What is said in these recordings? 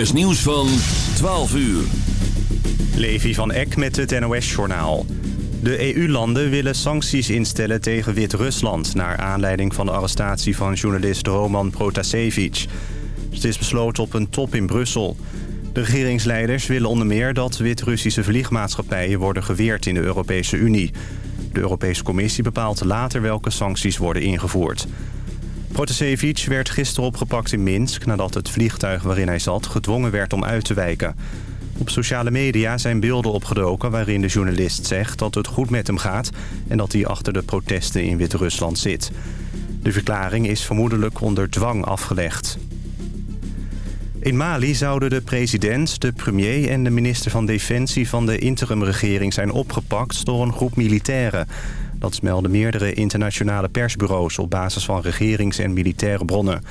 NOS nieuws van 12 uur. Levi van Eck met het NOS-journaal. De EU-landen willen sancties instellen tegen Wit-Rusland... naar aanleiding van de arrestatie van journalist Roman Protasevich. Het is besloten op een top in Brussel. De regeringsleiders willen onder meer dat Wit-Russische vliegmaatschappijen... worden geweerd in de Europese Unie. De Europese Commissie bepaalt later welke sancties worden ingevoerd. Protasevich werd gisteren opgepakt in Minsk... nadat het vliegtuig waarin hij zat gedwongen werd om uit te wijken. Op sociale media zijn beelden opgedoken waarin de journalist zegt dat het goed met hem gaat... en dat hij achter de protesten in Wit-Rusland zit. De verklaring is vermoedelijk onder dwang afgelegd. In Mali zouden de president, de premier en de minister van Defensie van de interimregering zijn opgepakt door een groep militairen. Dat melden meerdere internationale persbureaus op basis van regerings- en militaire bronnen.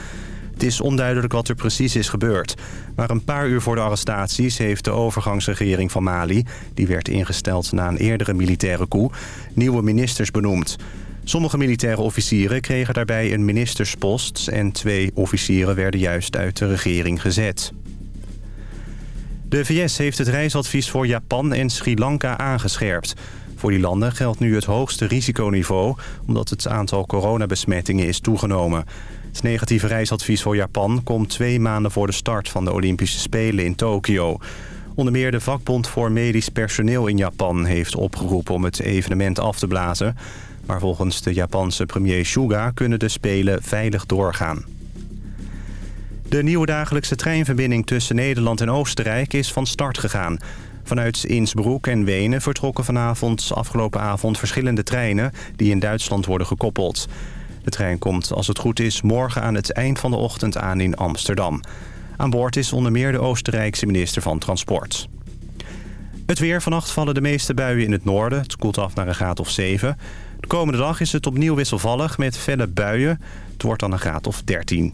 Het is onduidelijk wat er precies is gebeurd. Maar een paar uur voor de arrestaties heeft de overgangsregering van Mali... die werd ingesteld na een eerdere militaire coup... nieuwe ministers benoemd. Sommige militaire officieren kregen daarbij een ministerspost... en twee officieren werden juist uit de regering gezet. De VS heeft het reisadvies voor Japan en Sri Lanka aangescherpt. Voor die landen geldt nu het hoogste risiconiveau... omdat het aantal coronabesmettingen is toegenomen. Het negatieve reisadvies voor Japan komt twee maanden voor de start... van de Olympische Spelen in Tokio. Onder meer de vakbond voor medisch personeel in Japan... heeft opgeroepen om het evenement af te blazen... Maar volgens de Japanse premier Suga kunnen de Spelen veilig doorgaan. De nieuwe dagelijkse treinverbinding tussen Nederland en Oostenrijk is van start gegaan. Vanuit Innsbruck en Wenen vertrokken vanavond afgelopen avond verschillende treinen... die in Duitsland worden gekoppeld. De trein komt, als het goed is, morgen aan het eind van de ochtend aan in Amsterdam. Aan boord is onder meer de Oostenrijkse minister van Transport. Het weer. Vannacht vallen de meeste buien in het noorden. Het koelt af naar een graad of 7. De komende dag is het opnieuw wisselvallig met felle buien. Het wordt dan een graad of 13.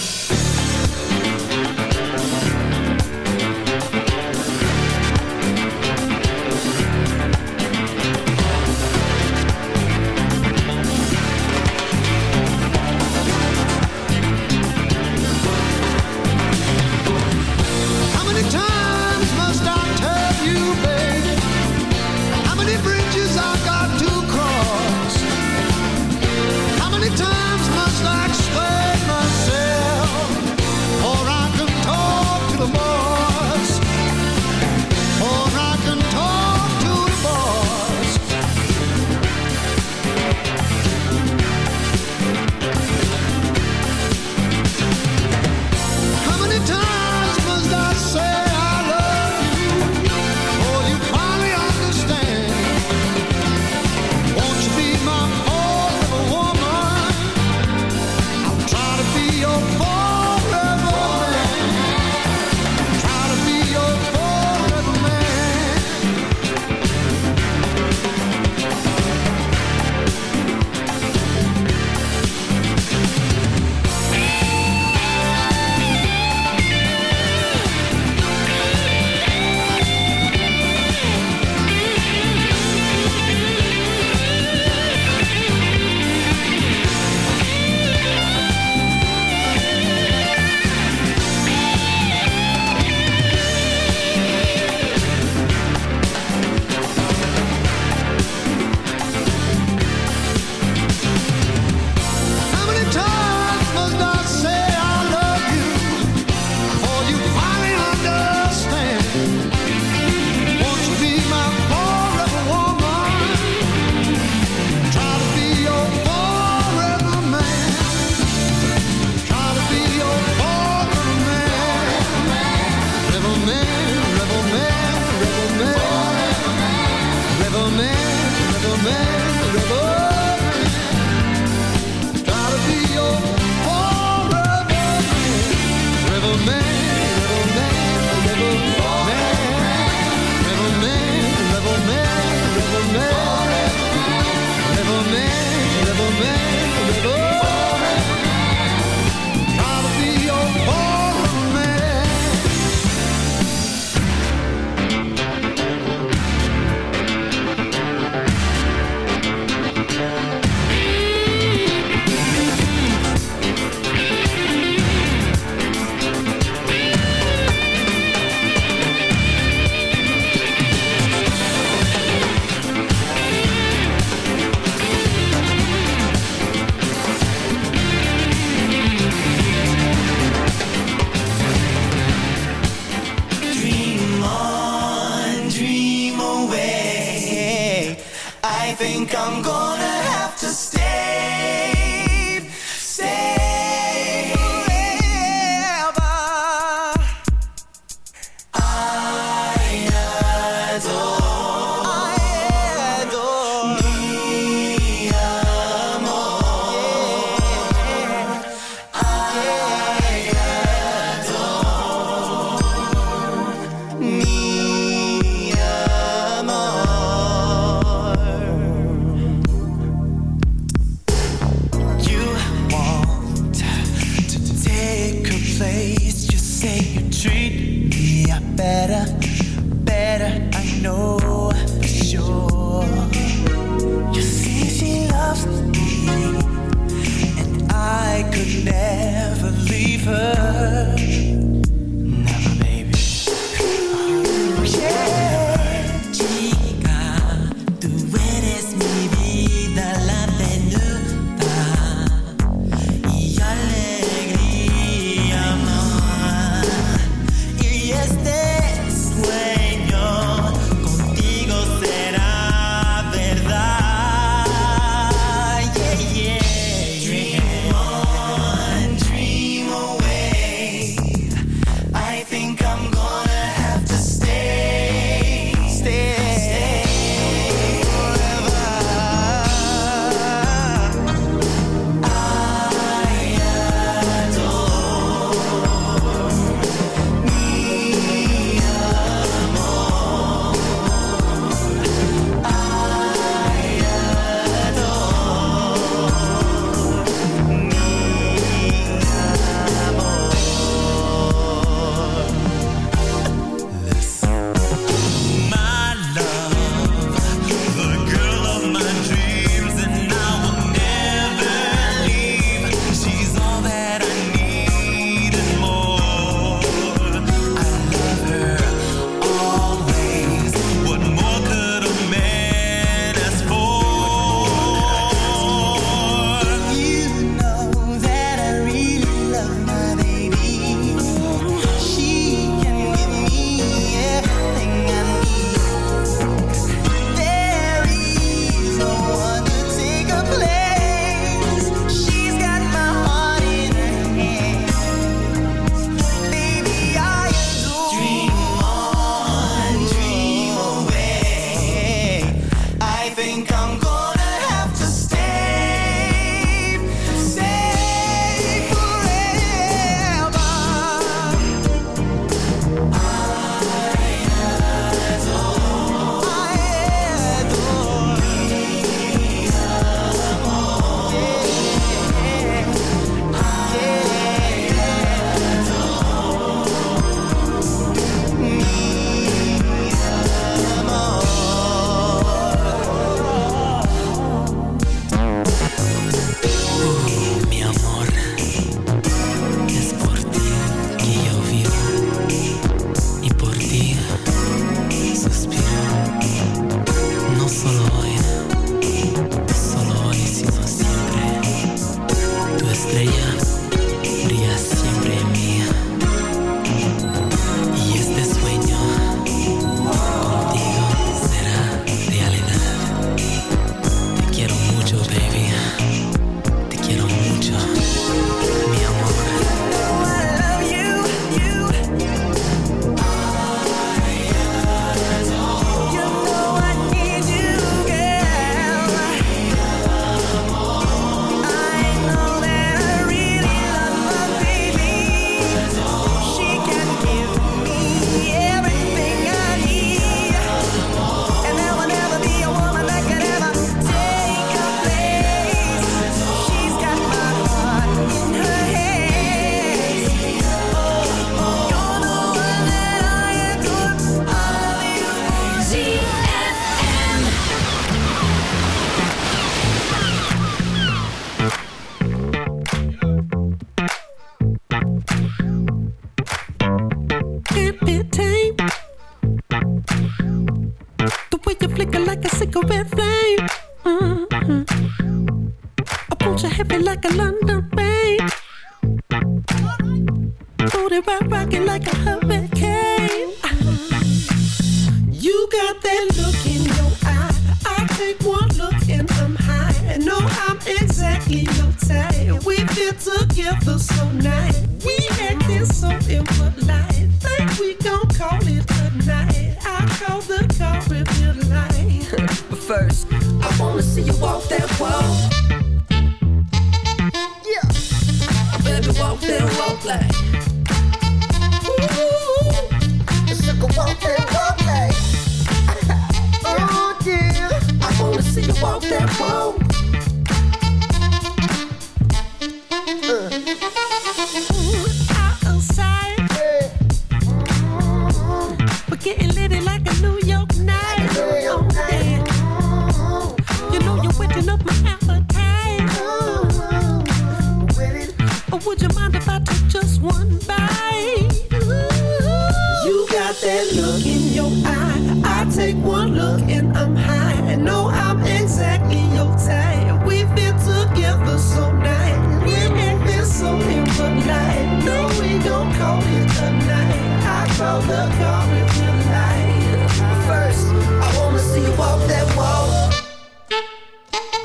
take one look and I'm high. No, I'm exactly your type. We've been together so nice. We ain't been so impolite. No, we don't call it a night. I call the call if you like. First, I wanna see you walk that wall.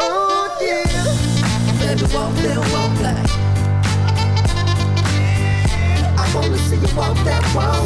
Oh yeah, baby, walk that walk like. I wanna see you walk that wall.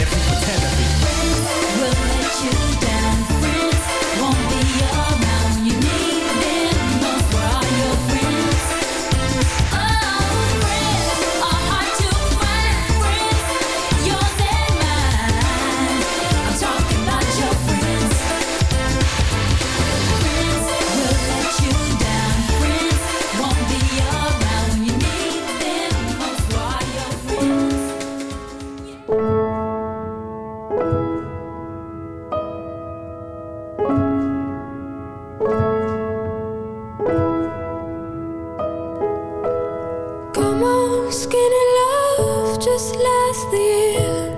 skinny love just last the year.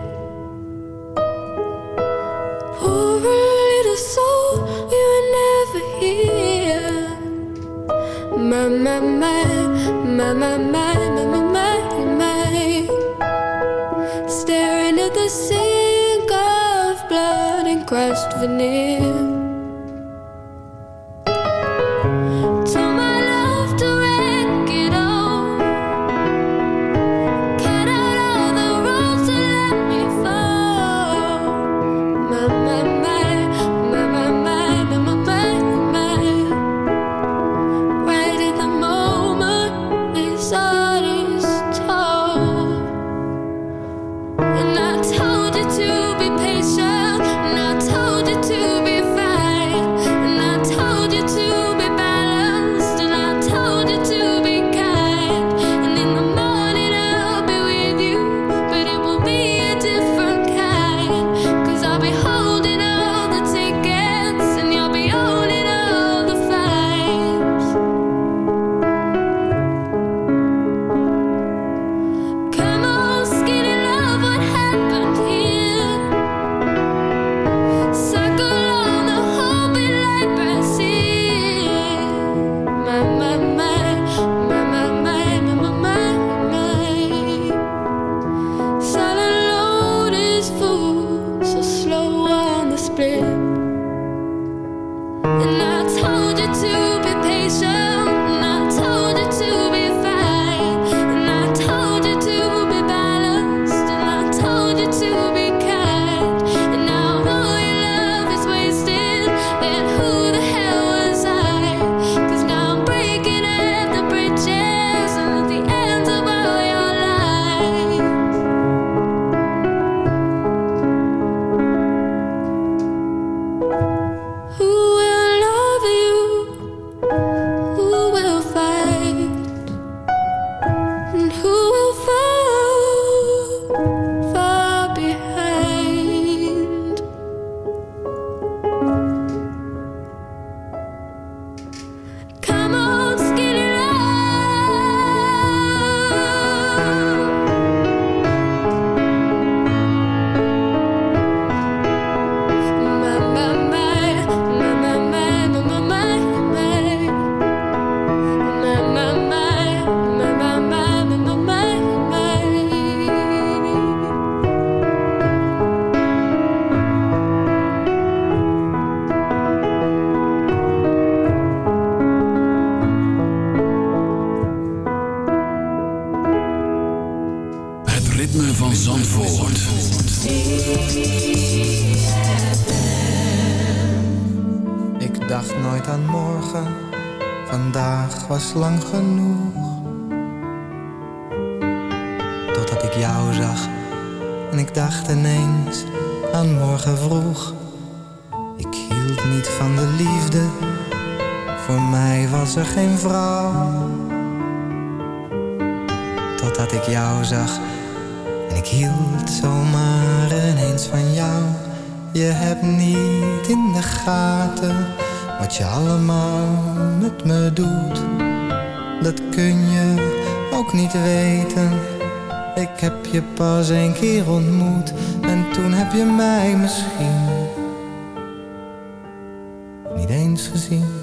Poor little soul, we were never here. My, my, my, my, my, my, my, my, my. Staring at the sink of blood and crushed veneer. Je ook niet weten. Ik heb je pas een keer ontmoet en toen heb je mij misschien niet eens gezien.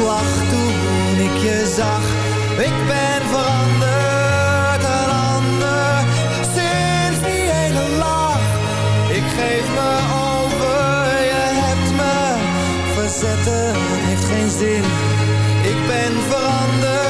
Slag toen ik je zag. Ik ben veranderd, een ander, sinds die ene lach. Ik geef me over, je hebt me verzetten, heeft geen zin. Ik ben veranderd,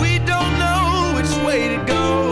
We don't know which way to go.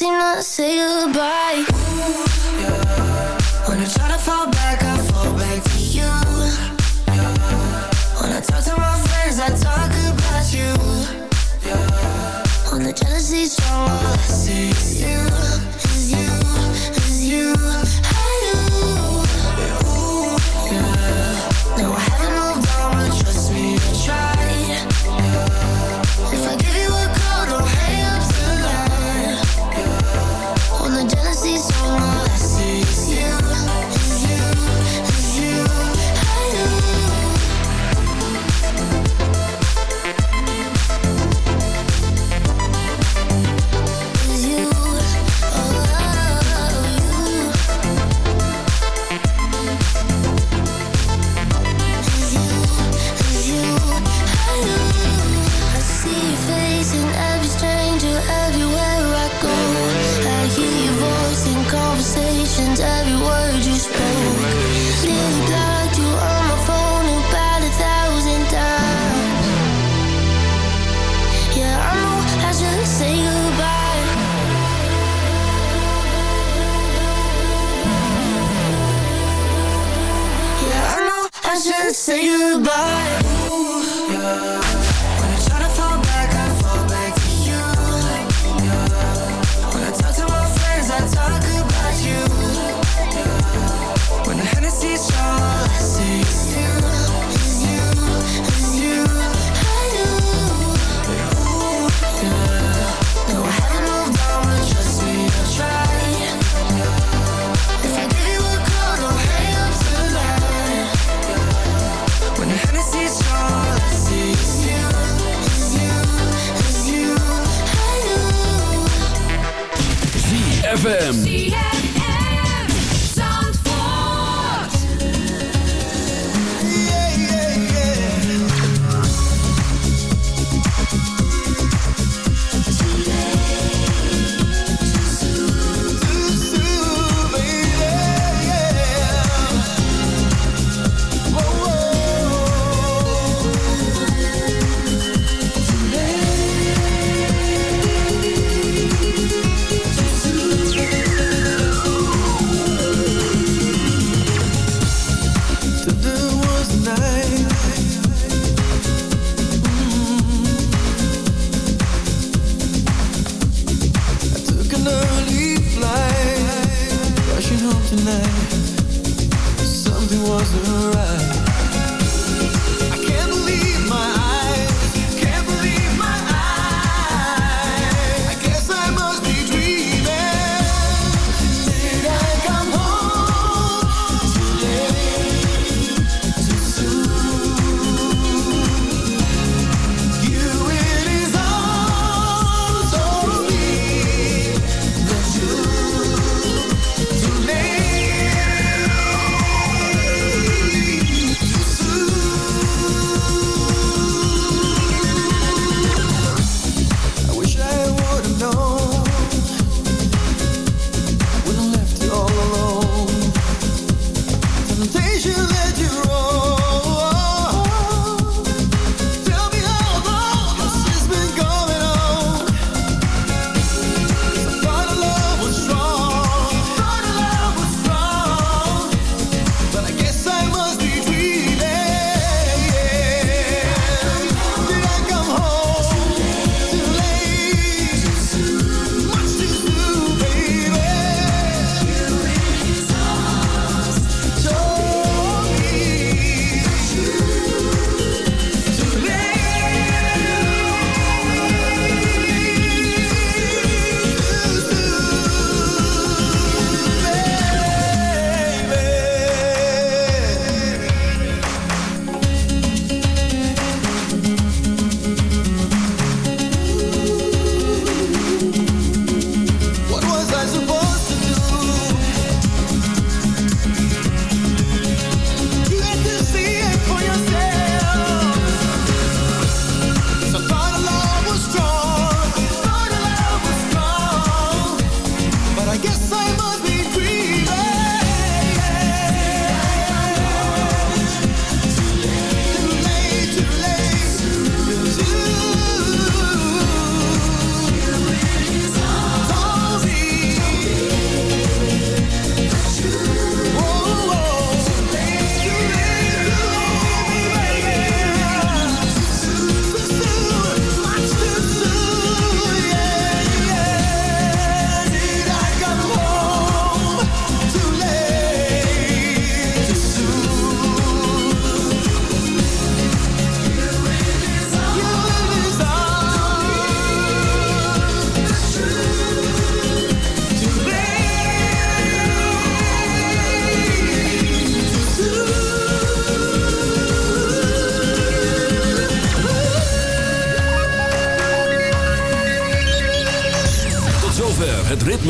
seem to say goodbye Ooh, yeah. When I try to fall back, I fall back to you yeah. When I talk to my friends, I talk about you yeah. When the jealousy's strong, all I see